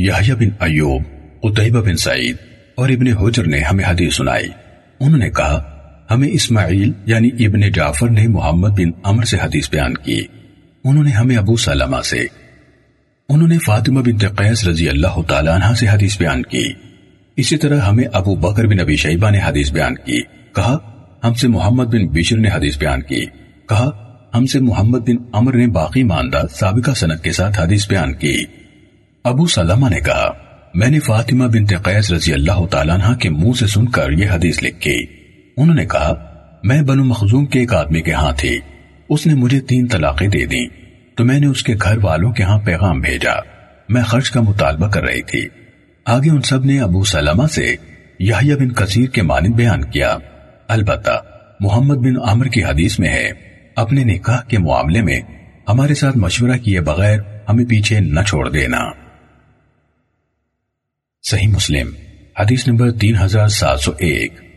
یحییٰ بن ایوب قطعبہ بن سعید اور ابن حجر نے ہمیں حدیث سنائی۔ انہوں نے کہا، ہمیں اسماعیل یعنی ابن جعفر نے محمد بن عمر سے حدیث بیان کی۔ انہوں نے ہمیں ابو سلمہ سے۔ انہوں نے فاطمہ بن قیس رضی اللہ تعالیٰ عنہ سے حدیث بیان کی۔ اسی طرح ہمیں ابو بکر بن ابی شیبہ نے حدیث بیان کی۔ کہا، ہم سے محمد بن بشر نے حدیث بیان کی۔ کہا، ہم سے محمد بن عمر نے باقی ماندہ سابقہ ابو سلمہ نے کہا، میں نے فاطمہ بن قیس رضی اللہ تعالیٰ عنہ کے منہ سے سن کر یہ حدیث لکھی۔ انہوں نے کہا، میں بنو مخزوم کے ایک آدمی کے ہاں تھی۔ اس نے مجھے تین طلاقیں دے دیں۔ تو میں نے اس کے گھر والوں کے ہاں پیغام بھیجا۔ میں خرچ کا مطالبہ کر رہی تھی۔ آگے ان سب نے ابو سلمہ سے یحییٰ بن کثیر کے مانند بیان کیا۔ البتہ، محمد بن عامر کی حدیث میں ہے، اپنے نکاح کے معاملے میں ہمارے ساتھ مشورہ کیے بغیر ہمیں پیچھے نہ چھوڑ دینا۔ معاملے میں ہمارے ساتھ مشورہ کیے بغیر ہمیں پیچھے